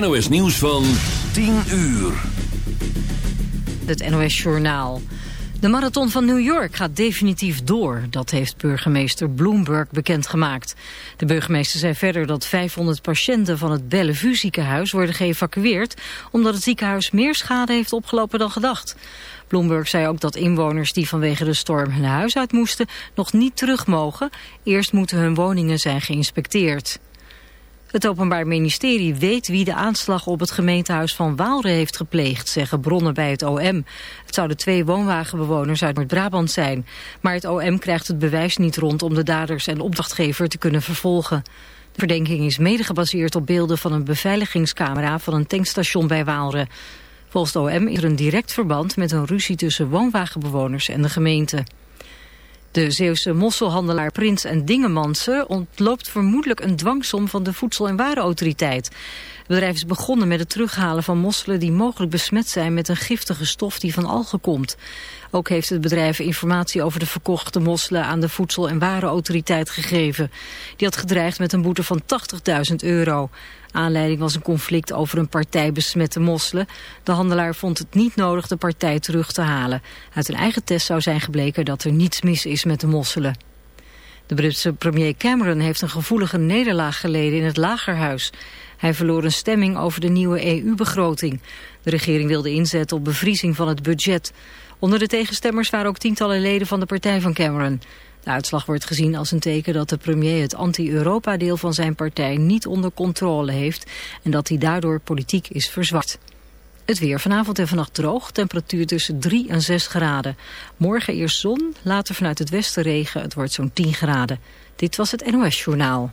NOS nieuws van 10 uur. Het NOS Journaal. De marathon van New York gaat definitief door. Dat heeft burgemeester Bloomberg bekendgemaakt. De burgemeester zei verder dat 500 patiënten van het Bellevue ziekenhuis worden geëvacueerd... omdat het ziekenhuis meer schade heeft opgelopen dan gedacht. Bloomberg zei ook dat inwoners die vanwege de storm hun huis uit moesten... nog niet terug mogen. Eerst moeten hun woningen zijn geïnspecteerd. Het Openbaar Ministerie weet wie de aanslag op het gemeentehuis van Waalre heeft gepleegd, zeggen bronnen bij het OM. Het zouden twee woonwagenbewoners uit Noord-Brabant zijn. Maar het OM krijgt het bewijs niet rond om de daders en opdrachtgever te kunnen vervolgen. De verdenking is mede gebaseerd op beelden van een beveiligingscamera van een tankstation bij Waalre. Volgens het OM is er een direct verband met een ruzie tussen woonwagenbewoners en de gemeente. De Zeeuwse mosselhandelaar Prins en Dingemansen ontloopt vermoedelijk een dwangsom van de Voedsel- en Warenautoriteit. Het bedrijf is begonnen met het terughalen van mosselen die mogelijk besmet zijn met een giftige stof die van algen komt. Ook heeft het bedrijf informatie over de verkochte mosselen aan de Voedsel- en Warenautoriteit gegeven. Die had gedreigd met een boete van 80.000 euro. Aanleiding was een conflict over een partij besmette mosselen. De handelaar vond het niet nodig de partij terug te halen. Uit een eigen test zou zijn gebleken dat er niets mis is met de mosselen. De Britse premier Cameron heeft een gevoelige nederlaag geleden in het lagerhuis. Hij verloor een stemming over de nieuwe EU-begroting. De regering wilde inzetten op bevriezing van het budget. Onder de tegenstemmers waren ook tientallen leden van de partij van Cameron. De uitslag wordt gezien als een teken dat de premier het anti-Europa-deel van zijn partij niet onder controle heeft en dat hij daardoor politiek is verzwakt. Het weer vanavond en vannacht droog, temperatuur tussen 3 en 6 graden. Morgen eerst zon, later vanuit het westen regen, het wordt zo'n 10 graden. Dit was het NOS Journaal.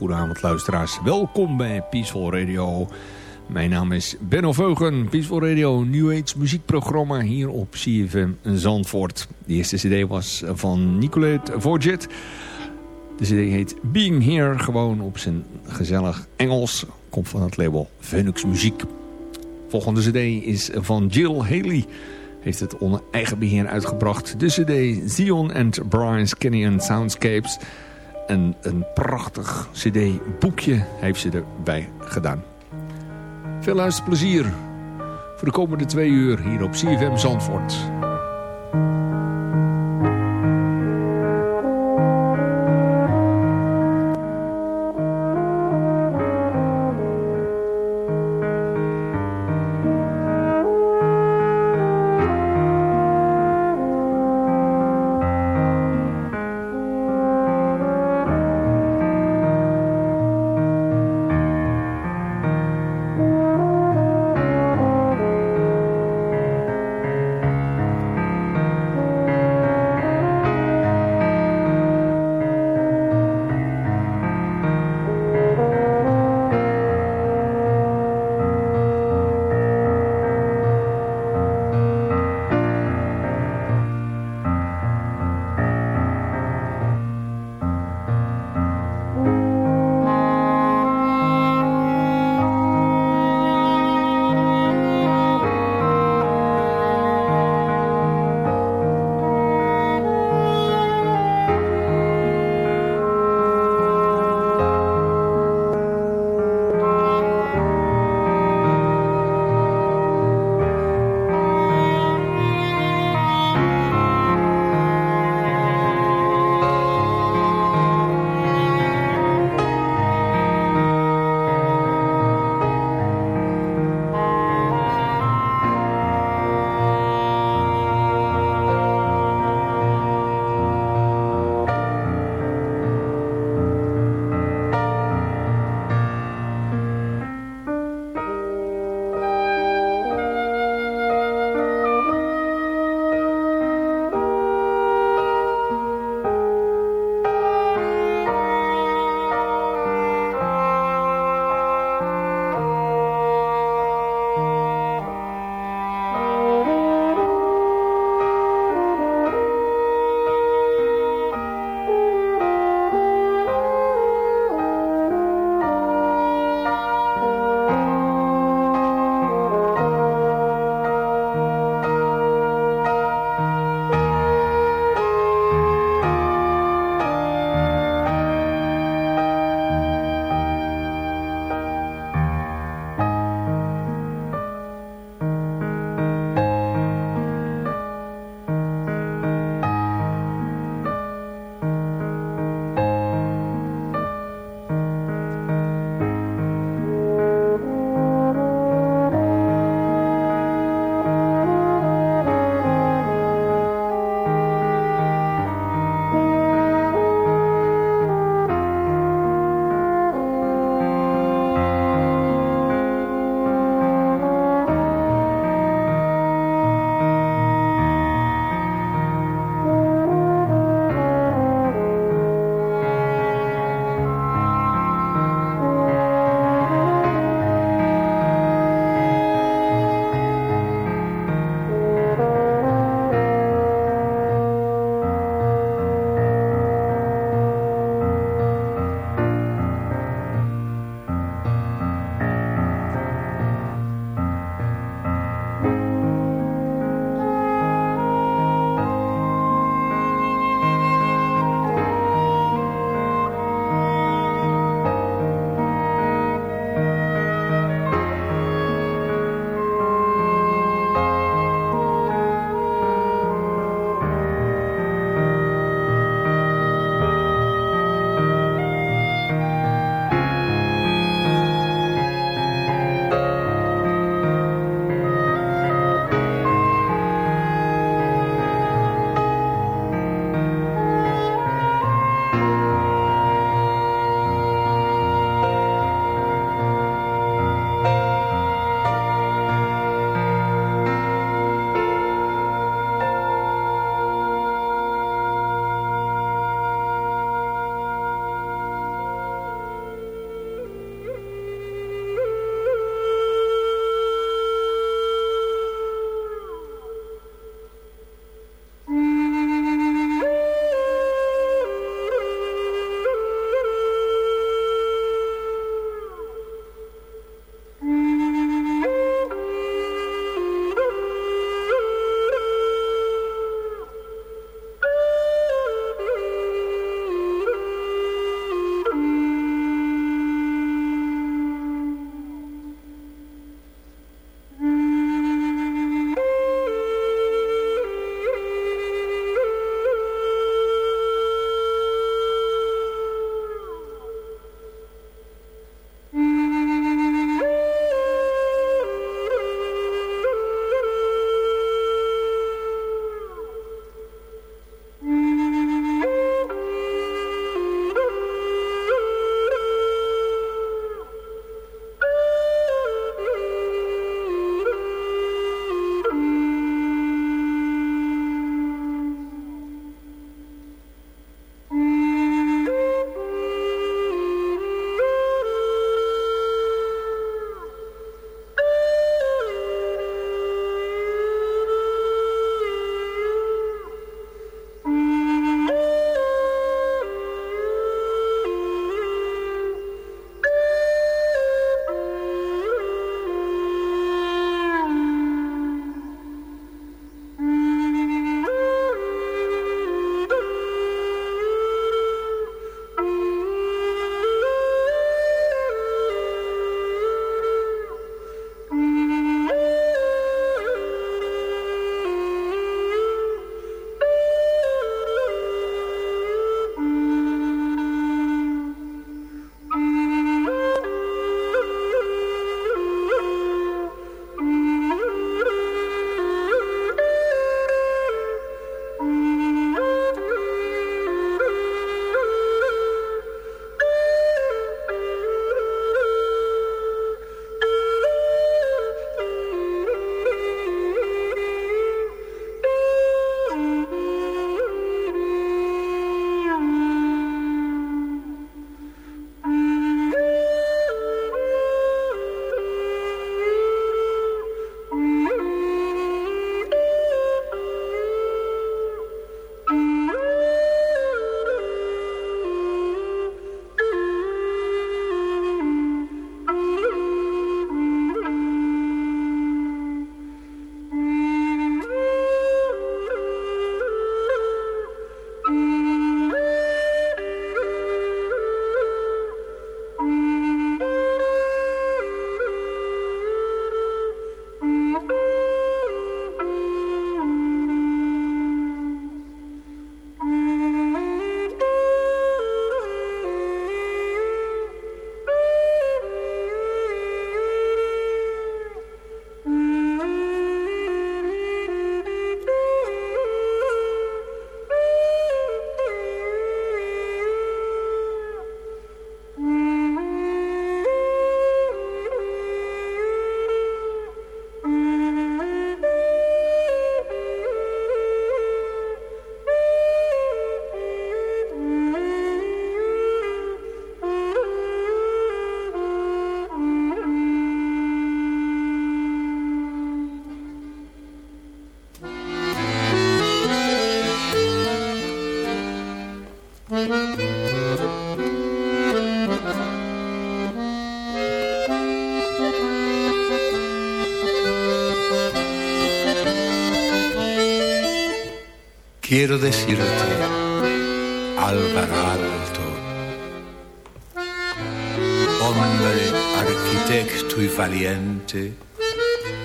Goedenavond luisteraars. Welkom bij Peaceful Radio. Mijn naam is Benno Veugen, Peaceful Radio, New Age muziekprogramma hier op CFM Zandvoort. De eerste cd was van Nicolette Vorget. De cd heet Being Here, gewoon op zijn gezellig Engels. Komt van het label Phoenix Muziek. Volgende cd is van Jill Haley. Heeft het onder eigen beheer uitgebracht. De cd Zion and Brian's Canyon Soundscapes... En een prachtig cd-boekje heeft ze erbij gedaan. Veel luisterplezier voor de komende twee uur hier op CFM Zandvoort. Quiero decirte, Álvaro Alto, hombre arquitecto y valiente,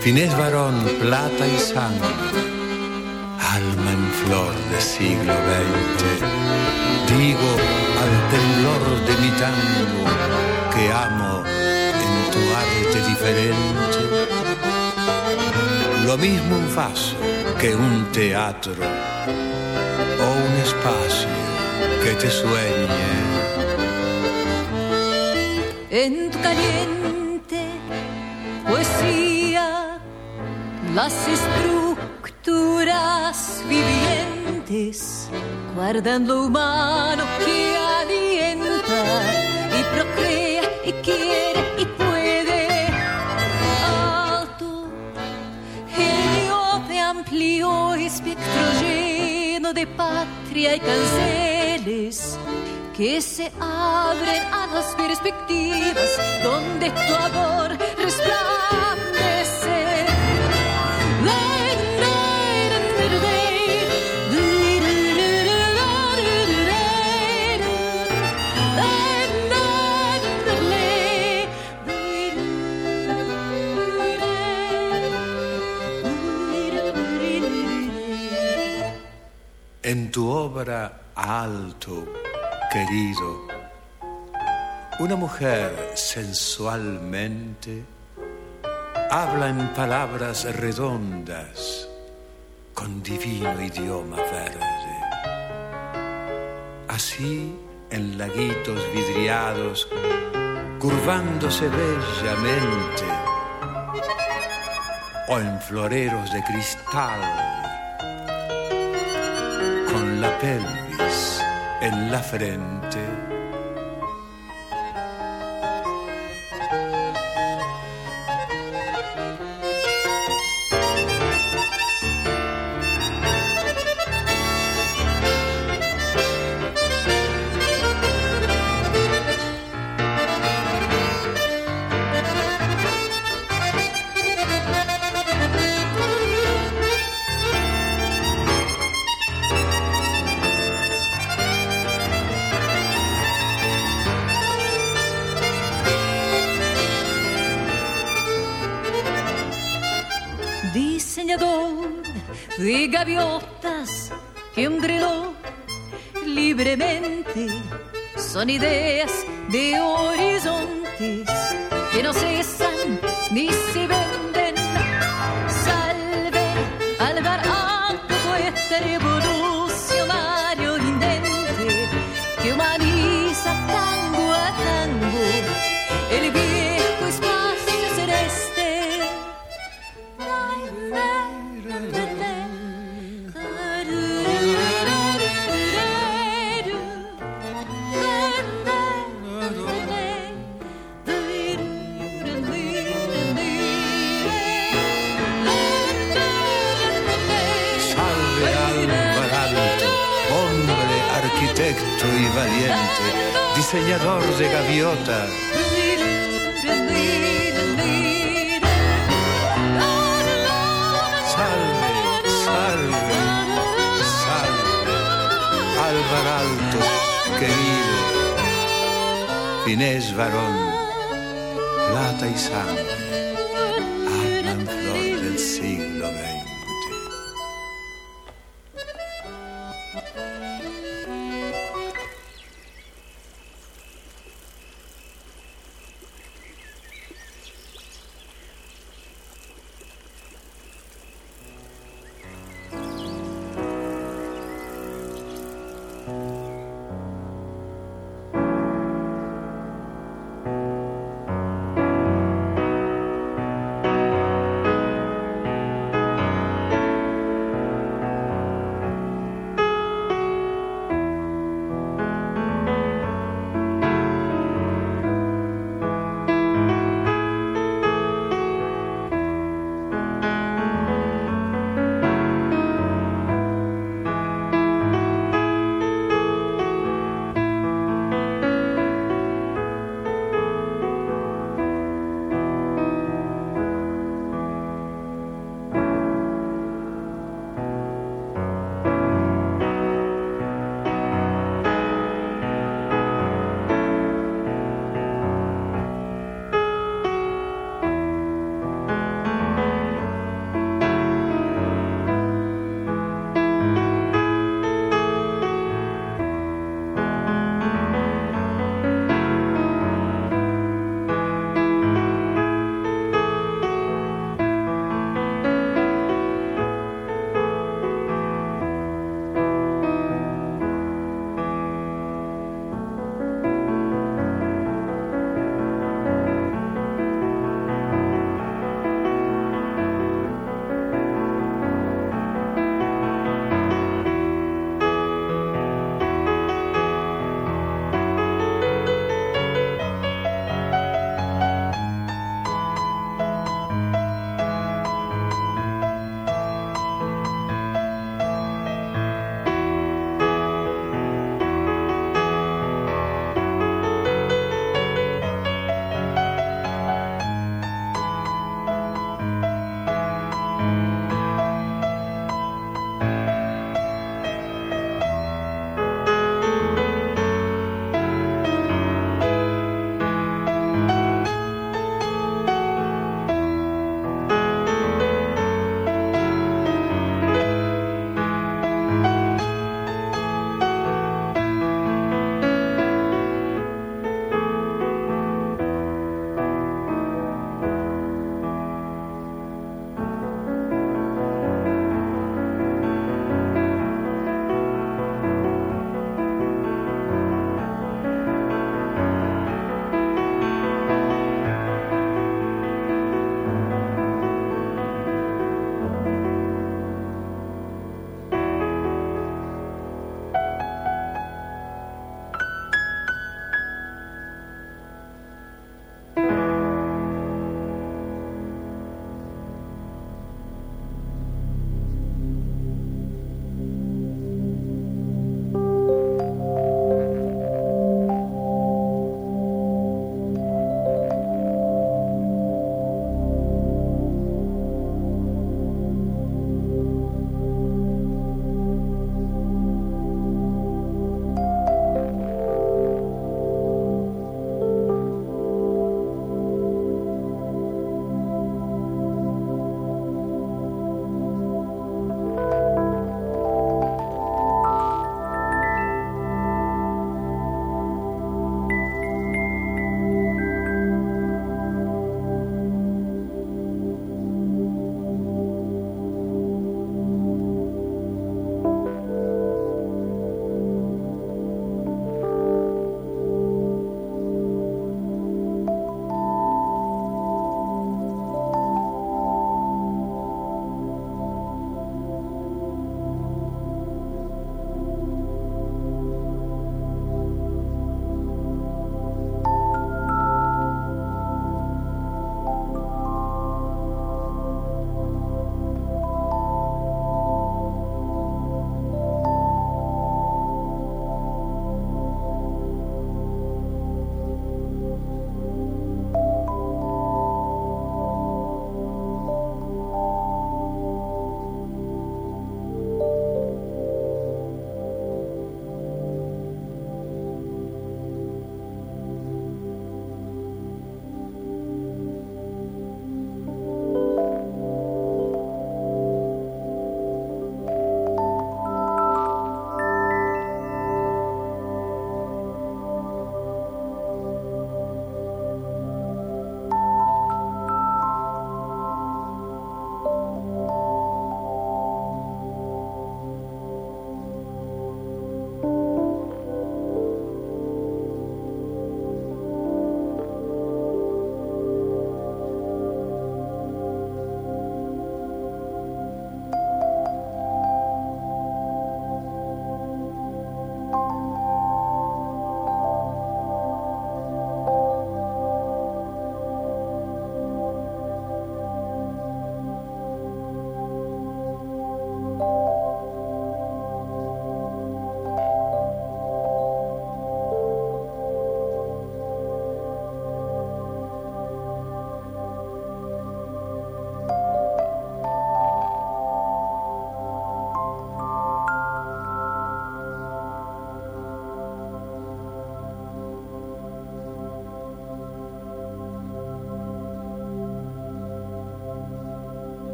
finés varón, plata y sangre, alma en flor de siglo XX, digo al temblor de mi tango que amo en tu arte diferente, lo mismo un vaso que un teatro espacio que te sueñe. En tu caliente poesía, las estructuras vivientes guardan lo humano que alienta y procrea y quiere y puede. Alto, de amplio espectro de patria y canceles que se abren a las perspectivas donde tu amor resplandece. En tu obra alto querido, una mujer sensualmente habla en palabras redondas con divino idioma verde. Así, en laguitos vidriados, curvándose bellamente, o en floreros de cristal, la pelvis en la frente.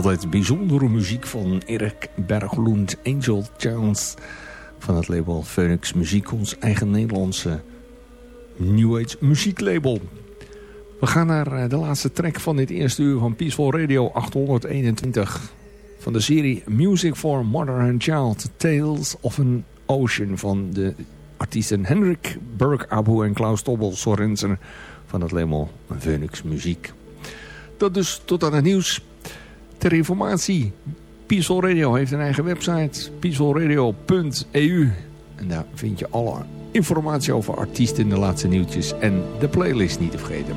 Altijd bijzondere muziek van Erik Berglund, Angel Chance van het label Phoenix Muziek, ons eigen Nederlandse New Age muzieklabel. We gaan naar eh, de laatste track van dit eerste uur van Peaceful Radio 821 van de serie Music for Mother and Child, Tales of an Ocean van de artiesten Hendrik Burke Abu en Klaus Tobbel Sorensen van het label Phoenix Muziek. Dat dus tot aan het nieuws. Ter informatie, Peaceful Radio heeft een eigen website, peacefulradio.eu. En daar vind je alle informatie over artiesten, de laatste nieuwtjes en de playlist niet te vergeten.